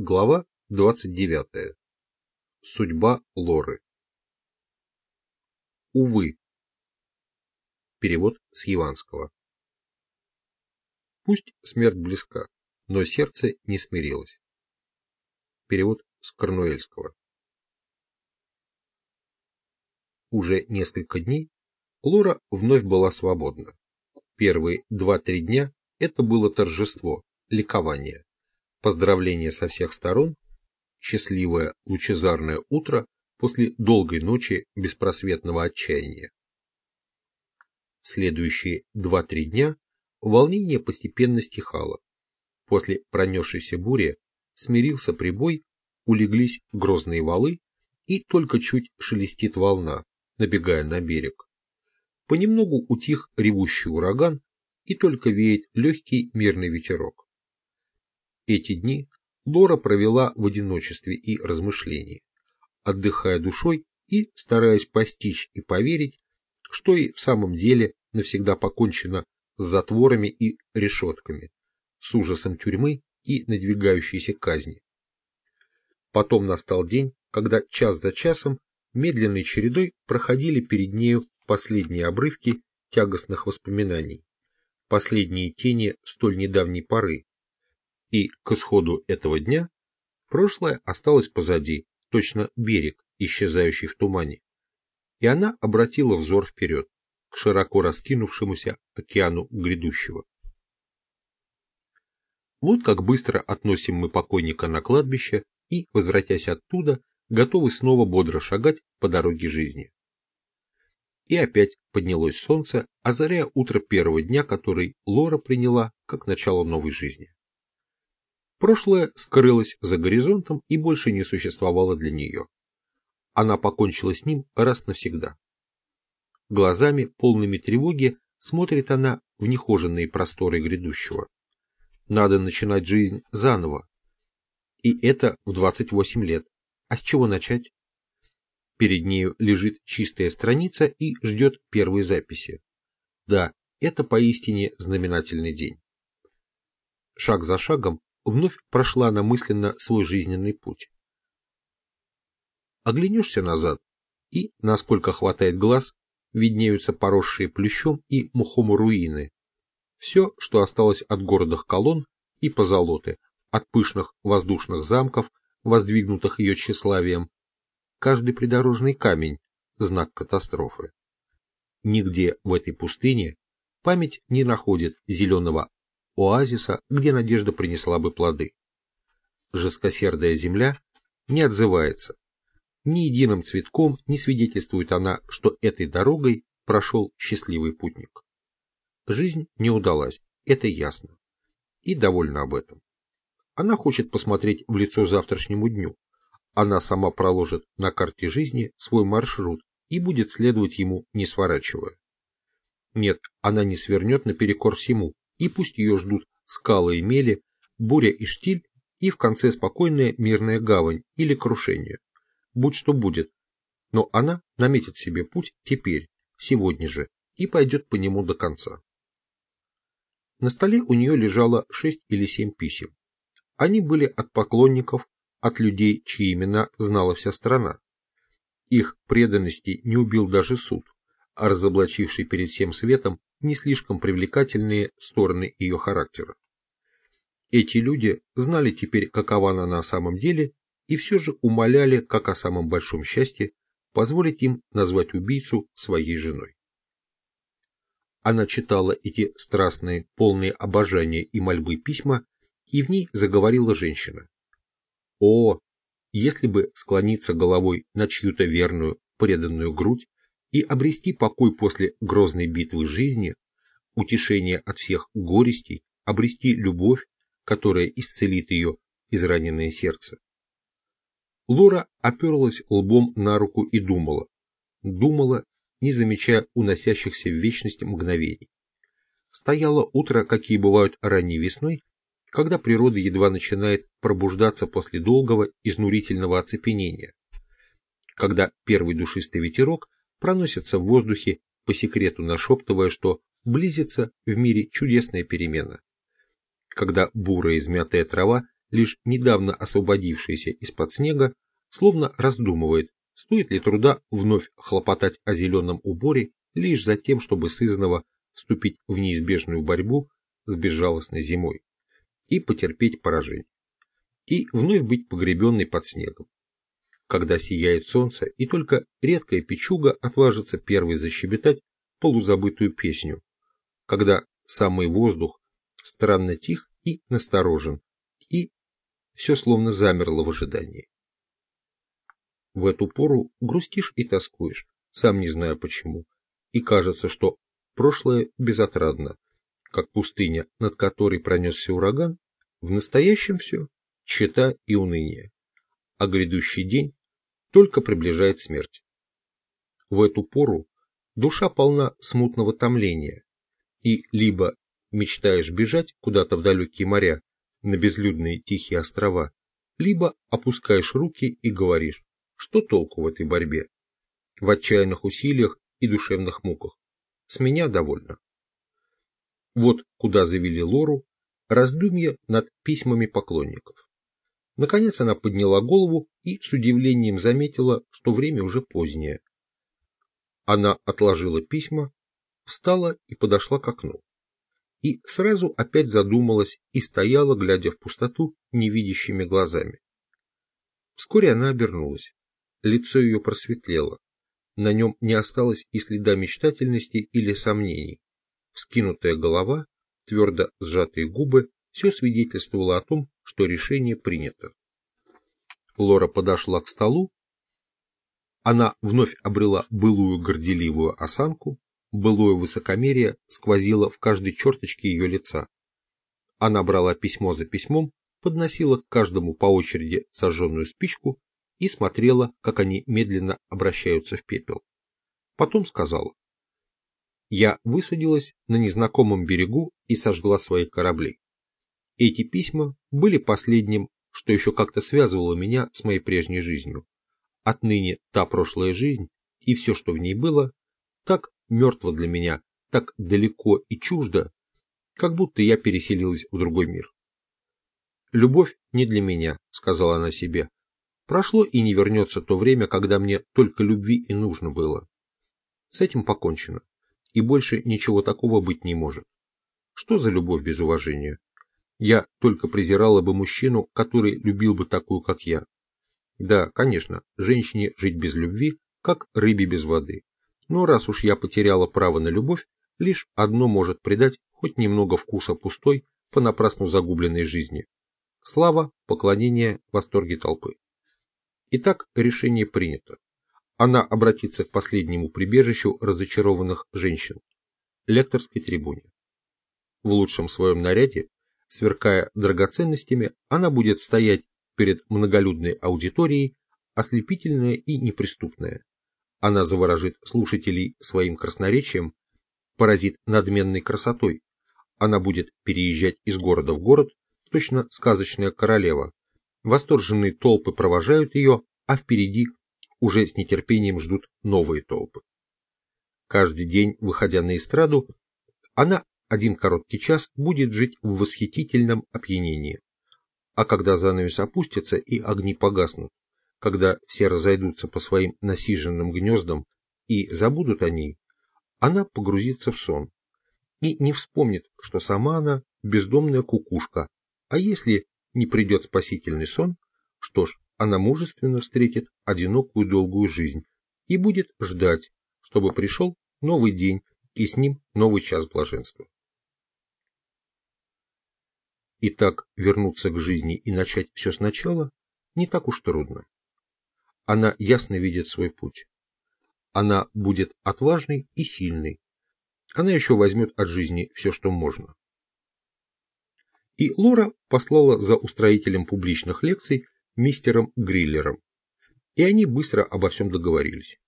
Глава 29. Судьба Лоры. Увы. Перевод с Яванского. Пусть смерть близка, но сердце не смирилось. Перевод с Корнуэльского. Уже несколько дней Лора вновь была свободна. Первые два-три дня это было торжество, ликование поздравления со всех сторон, счастливое лучезарное утро после долгой ночи беспросветного отчаяния. В следующие 2-3 дня волнение постепенно стихало. После пронесшейся бури смирился прибой, улеглись грозные валы, и только чуть шелестит волна, набегая на берег. Понемногу утих ревущий ураган, и только веет легкий мирный ветерок. Эти дни Лора провела в одиночестве и размышлении, отдыхая душой и стараясь постичь и поверить, что и в самом деле навсегда покончено с затворами и решетками, с ужасом тюрьмы и надвигающейся казни. Потом настал день, когда час за часом медленной чередой проходили перед нею последние обрывки тягостных воспоминаний, последние тени столь недавней поры, и к исходу этого дня прошлое осталось позади, точно берег, исчезающий в тумане, и она обратила взор вперед, к широко раскинувшемуся океану грядущего. Вот как быстро относим мы покойника на кладбище и, возвратясь оттуда, готовы снова бодро шагать по дороге жизни. И опять поднялось солнце, озаряя утро первого дня, который Лора приняла как начало новой жизни. Прошлое скрылось за горизонтом и больше не существовало для нее. Она покончила с ним раз навсегда. Глазами, полными тревоги, смотрит она в нехоженные просторы грядущего. Надо начинать жизнь заново. И это в 28 лет. А с чего начать? Перед нею лежит чистая страница и ждет первой записи. Да, это поистине знаменательный день. Шаг за шагом вновь прошла она мысленно свой жизненный путь. Оглянешься назад, и, насколько хватает глаз, виднеются поросшие плющом и мухом руины. Все, что осталось от городах колонн и позолоты, от пышных воздушных замков, воздвигнутых ее тщеславием. Каждый придорожный камень – знак катастрофы. Нигде в этой пустыне память не находит зеленого оазиса, где надежда принесла бы плоды. Жесткосердая земля не отзывается. Ни единым цветком не свидетельствует она, что этой дорогой прошел счастливый путник. Жизнь не удалась, это ясно. И довольна об этом. Она хочет посмотреть в лицо завтрашнему дню. Она сама проложит на карте жизни свой маршрут и будет следовать ему, не сворачивая. Нет, она не свернет наперекор всему, и пусть ее ждут скалы и мели, буря и штиль, и в конце спокойная мирная гавань или крушение. Будь что будет. Но она наметит себе путь теперь, сегодня же, и пойдет по нему до конца. На столе у нее лежало шесть или семь писем. Они были от поклонников, от людей, чьи имена знала вся страна. Их преданности не убил даже суд, а разоблачивший перед всем светом не слишком привлекательные стороны ее характера. Эти люди знали теперь, какова она на самом деле, и все же умоляли, как о самом большом счастье, позволить им назвать убийцу своей женой. Она читала эти страстные, полные обожания и мольбы письма, и в ней заговорила женщина. О, если бы склониться головой на чью-то верную, преданную грудь, и обрести покой после грозной битвы жизни, утешение от всех горестей, обрести любовь, которая исцелит ее израненное сердце. Лора оперлась лбом на руку и думала, думала, не замечая уносящихся в вечность мгновений. Стояло утро, какие бывают ранней весной, когда природа едва начинает пробуждаться после долгого изнурительного оцепенения, когда первый душистый ветерок проносится в воздухе, по секрету нашептывая, что близится в мире чудесная перемена. Когда бурая измятая трава лишь недавно освободившаяся из-под снега, словно раздумывает, стоит ли труда вновь хлопотать о зеленом уборе лишь за тем, чтобы сызново вступить в неизбежную борьбу с безжалостной зимой и потерпеть поражение, и вновь быть погребенной под снегом. Когда сияет солнце, и только редкая печуга отважится первой защебетать полузабытую песню, когда самый воздух странно тих и насторожен, и все словно замерло в ожидании. В эту пору грустишь и тоскуешь, сам не знаю почему, и кажется, что прошлое безотрадно, как пустыня, над которой пронесся ураган, в настоящем все чета и уныние, а грядущий день только приближает смерть. В эту пору душа полна смутного томления, и либо мечтаешь бежать куда-то в далекие моря, на безлюдные тихие острова, либо опускаешь руки и говоришь, что толку в этой борьбе, в отчаянных усилиях и душевных муках. С меня довольно. Вот куда завели Лору раздумья над письмами поклонников. Наконец она подняла голову и с удивлением заметила, что время уже позднее. Она отложила письма, встала и подошла к окну. И сразу опять задумалась и стояла, глядя в пустоту невидящими глазами. Вскоре она обернулась. Лицо ее просветлело. На нем не осталось и следа мечтательности или сомнений. Вскинутая голова, твердо сжатые губы, все свидетельствовало о том, что решение принято. Лора подошла к столу. Она вновь обрела былую горделивую осанку, былое высокомерие сквозило в каждой черточке ее лица. Она брала письмо за письмом, подносила к каждому по очереди сожженную спичку и смотрела, как они медленно обращаются в пепел. Потом сказала. Я высадилась на незнакомом берегу и сожгла свои корабли. Эти письма были последним, что еще как-то связывало меня с моей прежней жизнью. Отныне та прошлая жизнь и все, что в ней было, так мертво для меня, так далеко и чуждо, как будто я переселилась в другой мир. «Любовь не для меня», — сказала она себе. «Прошло и не вернется то время, когда мне только любви и нужно было. С этим покончено и больше ничего такого быть не может. Что за любовь без уважения? Я только презирала бы мужчину, который любил бы такую, как я. Да, конечно, женщине жить без любви, как рыбе без воды. Но раз уж я потеряла право на любовь, лишь одно может придать хоть немного вкуса пустой, понапрасну загубленной жизни. Слава, поклонение, восторги толпы. Итак, решение принято она обратится к последнему прибежищу разочарованных женщин – лекторской трибуне. В лучшем своем наряде, сверкая драгоценностями, она будет стоять перед многолюдной аудиторией, ослепительная и неприступная. Она заворожит слушателей своим красноречием, поразит надменной красотой. Она будет переезжать из города в город, точно сказочная королева. Восторженные толпы провожают ее, а впереди уже с нетерпением ждут новые толпы. Каждый день, выходя на эстраду, она один короткий час будет жить в восхитительном опьянении. А когда занавес опустится и огни погаснут, когда все разойдутся по своим насиженным гнездам и забудут о ней, она погрузится в сон и не вспомнит, что сама она бездомная кукушка, а если не придет спасительный сон, что ж, она мужественно встретит одинокую долгую жизнь и будет ждать, чтобы пришел новый день и с ним новый час блаженства. Итак, вернуться к жизни и начать все сначала не так уж трудно. Она ясно видит свой путь. Она будет отважной и сильной. Она еще возьмет от жизни все, что можно. И Лора послала за устроителем публичных лекций мистером Гриллером, и они быстро обо всем договорились.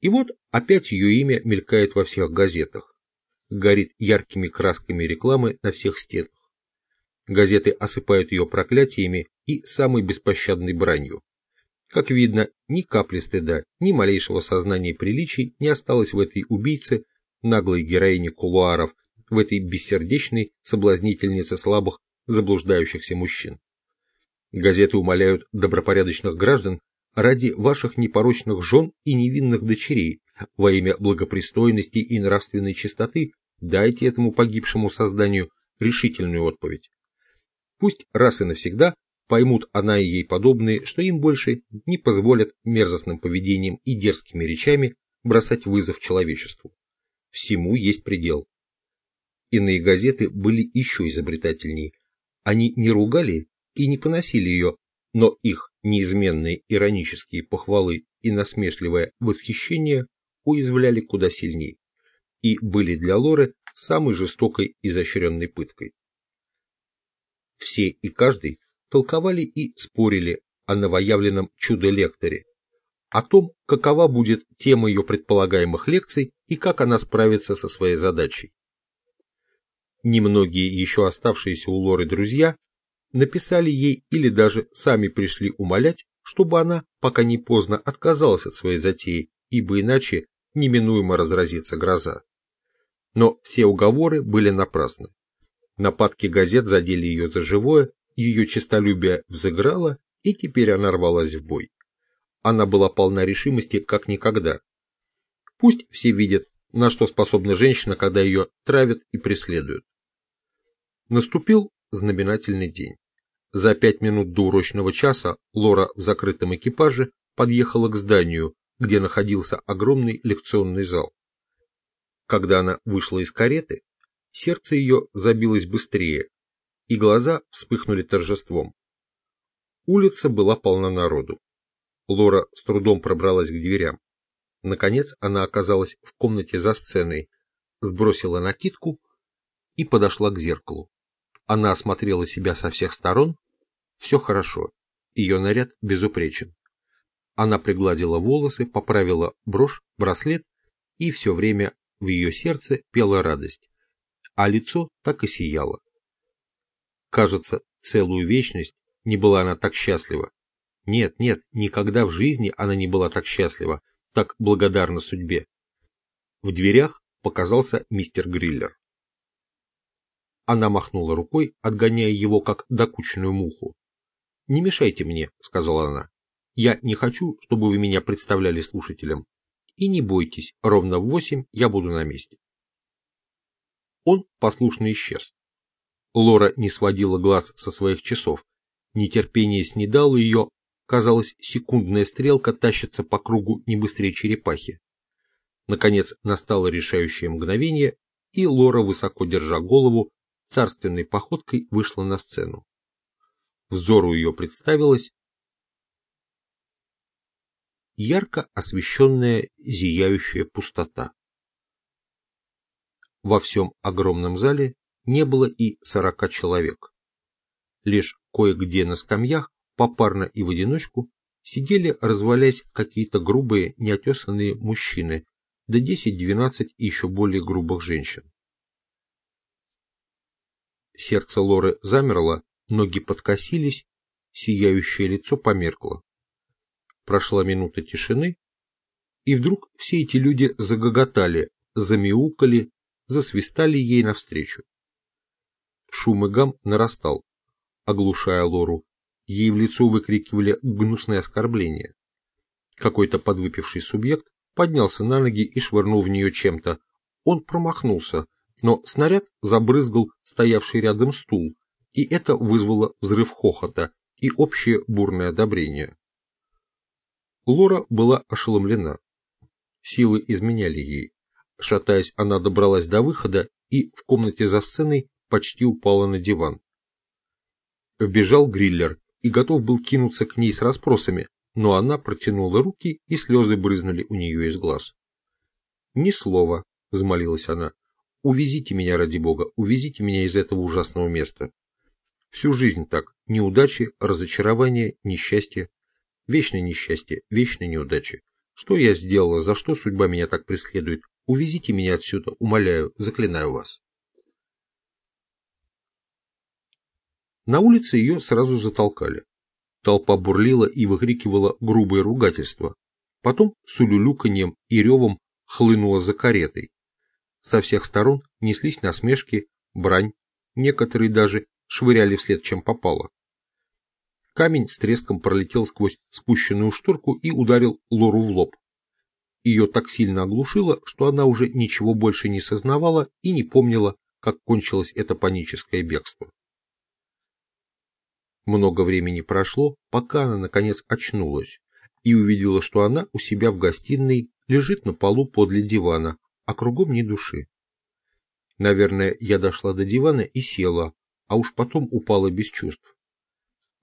И вот опять ее имя мелькает во всех газетах, горит яркими красками рекламы на всех стенах. Газеты осыпают ее проклятиями и самой беспощадной бранью. Как видно, ни капли стыда, ни малейшего сознания приличий не осталось в этой убийце, наглой героине кулуаров, в этой бессердечной соблазнительнице слабых заблуждающихся мужчин. Газеты умоляют добропорядочных граждан ради ваших непорочных жен и невинных дочерей, во имя благопристойности и нравственной чистоты, дайте этому погибшему созданию решительную отповедь. Пусть раз и навсегда поймут она и ей подобные, что им больше не позволят мерзостным поведением и дерзкими речами бросать вызов человечеству. Всему есть предел. Иные газеты были еще изобретательнее. Они не ругали и не поносили ее, но их неизменные иронические похвалы и насмешливое восхищение уязвляли куда сильнее и были для Лоры самой жестокой и изощренной пыткой. Все и каждый толковали и спорили о новоявленном чудо-лекторе, о том, какова будет тема ее предполагаемых лекций и как она справится со своей задачей. Немногие еще оставшиеся у Лоры друзья написали ей или даже сами пришли умолять, чтобы она, пока не поздно, отказалась от своей затеи, ибо иначе неминуемо разразится гроза. Но все уговоры были напрасны. Нападки газет задели ее за живое, ее честолюбие взыграло, и теперь она рвалась в бой. Она была полна решимости, как никогда. Пусть все видят, на что способна женщина, когда ее травят и преследуют. Наступил знаменательный день. За пять минут до урочного часа Лора в закрытом экипаже подъехала к зданию, где находился огромный лекционный зал. Когда она вышла из кареты, сердце ее забилось быстрее, и глаза вспыхнули торжеством. Улица была полна народу. Лора с трудом пробралась к дверям. Наконец она оказалась в комнате за сценой, сбросила накидку и подошла к зеркалу. Она осмотрела себя со всех сторон. Все хорошо. Ее наряд безупречен. Она пригладила волосы, поправила брошь, браслет, и все время в ее сердце пела радость, а лицо так и сияло. Кажется, целую вечность не была она так счастлива. Нет, нет, никогда в жизни она не была так счастлива, так благодарна судьбе. В дверях показался мистер Гриллер. Она махнула рукой, отгоняя его, как докучную муху. «Не мешайте мне», — сказала она. «Я не хочу, чтобы вы меня представляли слушателям. И не бойтесь, ровно в восемь я буду на месте». Он послушно исчез. Лора не сводила глаз со своих часов. Нетерпение снедало ее, казалось, секундная стрелка тащится по кругу не быстрее черепахи. Наконец настало решающее мгновение, и Лора, высоко держа голову, царственной походкой вышла на сцену. Взору ее представилась ярко освещенная зияющая пустота. Во всем огромном зале не было и сорока человек. Лишь кое-где на скамьях, попарно и в одиночку, сидели, развалясь, какие-то грубые, неотесанные мужчины, да 10-12 еще более грубых женщин. Сердце Лоры замерло, ноги подкосились, сияющее лицо померкло. Прошла минута тишины, и вдруг все эти люди загоготали, замяукали, засвистали ей навстречу. Шум и гам нарастал, оглушая Лору. Ей в лицо выкрикивали гнусные оскорбления. Какой-то подвыпивший субъект поднялся на ноги и швырнул в нее чем-то. Он промахнулся, но снаряд забрызгал стоявший рядом стул, и это вызвало взрыв хохота и общее бурное одобрение. Лора была ошеломлена. Силы изменяли ей. Шатаясь, она добралась до выхода и в комнате за сценой почти упала на диван. Вбежал Гриллер и готов был кинуться к ней с расспросами, но она протянула руки, и слезы брызнули у нее из глаз. «Ни слова», — взмолилась она, Увезите меня ради бога, увезите меня из этого ужасного места. Всю жизнь так. Неудачи, разочарования, несчастье. Вечное несчастье, вечные неудачи. Что я сделала, за что судьба меня так преследует? Увезите меня отсюда, умоляю, заклинаю вас. На улице ее сразу затолкали. Толпа бурлила и выкрикивала грубые ругательства. Потом с улюлюканьем и ревом хлынула за каретой. Со всех сторон неслись насмешки, брань, некоторые даже швыряли вслед чем попало. Камень с треском пролетел сквозь спущенную шторку и ударил Лору в лоб. Ее так сильно оглушило, что она уже ничего больше не сознавала и не помнила, как кончилось это паническое бегство. Много времени прошло, пока она наконец очнулась и увидела, что она у себя в гостиной лежит на полу подле дивана, а кругом ни души. Наверное, я дошла до дивана и села, а уж потом упала без чувств.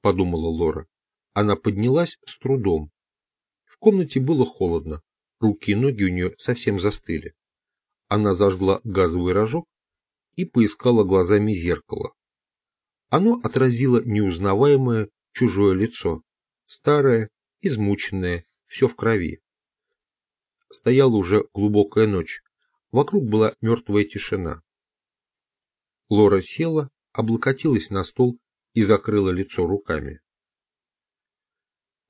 Подумала Лора. Она поднялась с трудом. В комнате было холодно, руки и ноги у нее совсем застыли. Она зажгла газовый рожок и поискала глазами зеркало. Оно отразило неузнаваемое чужое лицо, старое, измученное, все в крови. Стояла уже глубокая ночь, вокруг была мертвая тишина. Лора села, облокотилась на стол и закрыла лицо руками.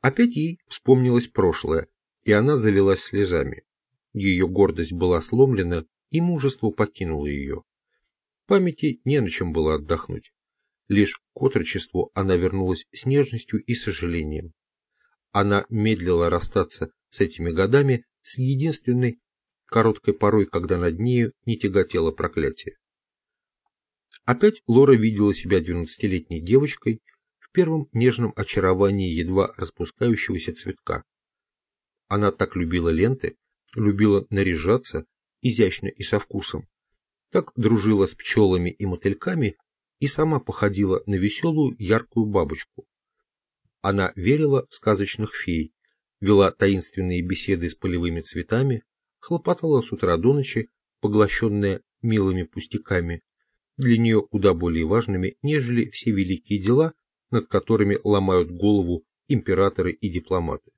Опять ей вспомнилось прошлое, и она залилась слезами. Ее гордость была сломлена, и мужество покинуло ее. Памяти не на чем было отдохнуть. Лишь к отрочеству она вернулась с нежностью и сожалением. Она медлила расстаться с этими годами с единственной короткой порой, когда над нею не тяготело проклятие. Опять Лора видела себя двенадцатилетней девочкой в первом нежном очаровании едва распускающегося цветка. Она так любила ленты, любила наряжаться изящно и со вкусом, так дружила с пчелами и мотыльками и сама походила на веселую яркую бабочку. Она верила в сказочных фей, вела таинственные беседы с полевыми цветами, хлопотала с утра до ночи, поглощенная милыми пустяками, для нее куда более важными, нежели все великие дела, над которыми ломают голову императоры и дипломаты.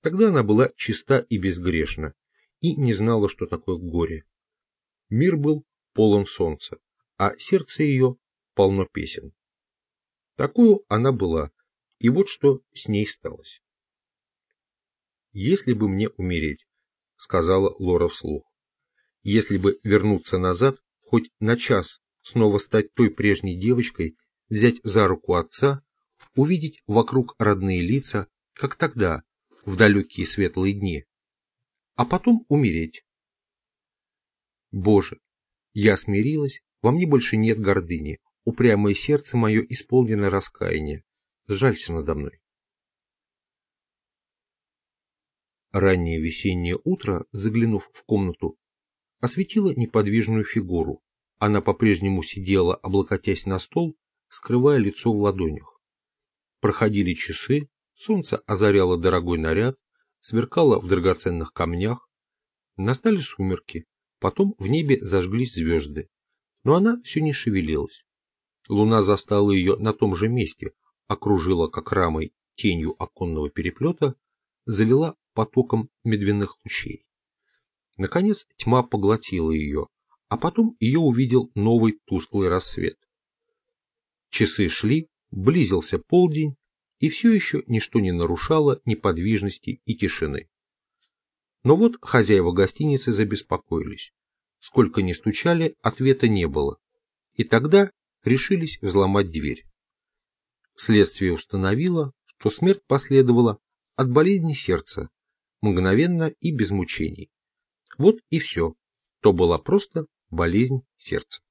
Тогда она была чиста и безгрешна, и не знала, что такое горе. Мир был полон солнца, а сердце ее полно песен. Такую она была, и вот что с ней сталось. «Если бы мне умереть», — сказала Лора вслух, «если бы вернуться назад, хоть на час снова стать той прежней девочкой, взять за руку отца, увидеть вокруг родные лица, как тогда, в далекие светлые дни, а потом умереть. Боже, я смирилась, во мне больше нет гордыни, упрямое сердце мое исполнено раскаяния. Сжалься надо мной. Раннее весеннее утро, заглянув в комнату, осветило неподвижную фигуру. Она по-прежнему сидела, облокотясь на стол, скрывая лицо в ладонях. Проходили часы, солнце озаряло дорогой наряд, сверкало в драгоценных камнях. Настали сумерки, потом в небе зажглись звезды, но она все не шевелилась. Луна застала ее на том же месте, окружила как рамой тенью оконного переплета, залила потоком медвяных лучей. Наконец тьма поглотила ее, а потом ее увидел новый тусклый рассвет. Часы шли, близился полдень, и все еще ничто не нарушало неподвижности и тишины. Но вот хозяева гостиницы забеспокоились. Сколько ни стучали, ответа не было. И тогда решились взломать дверь. Следствие установило, что смерть последовала от болезни сердца, мгновенно и без мучений. Вот и все. То была просто болезнь сердца.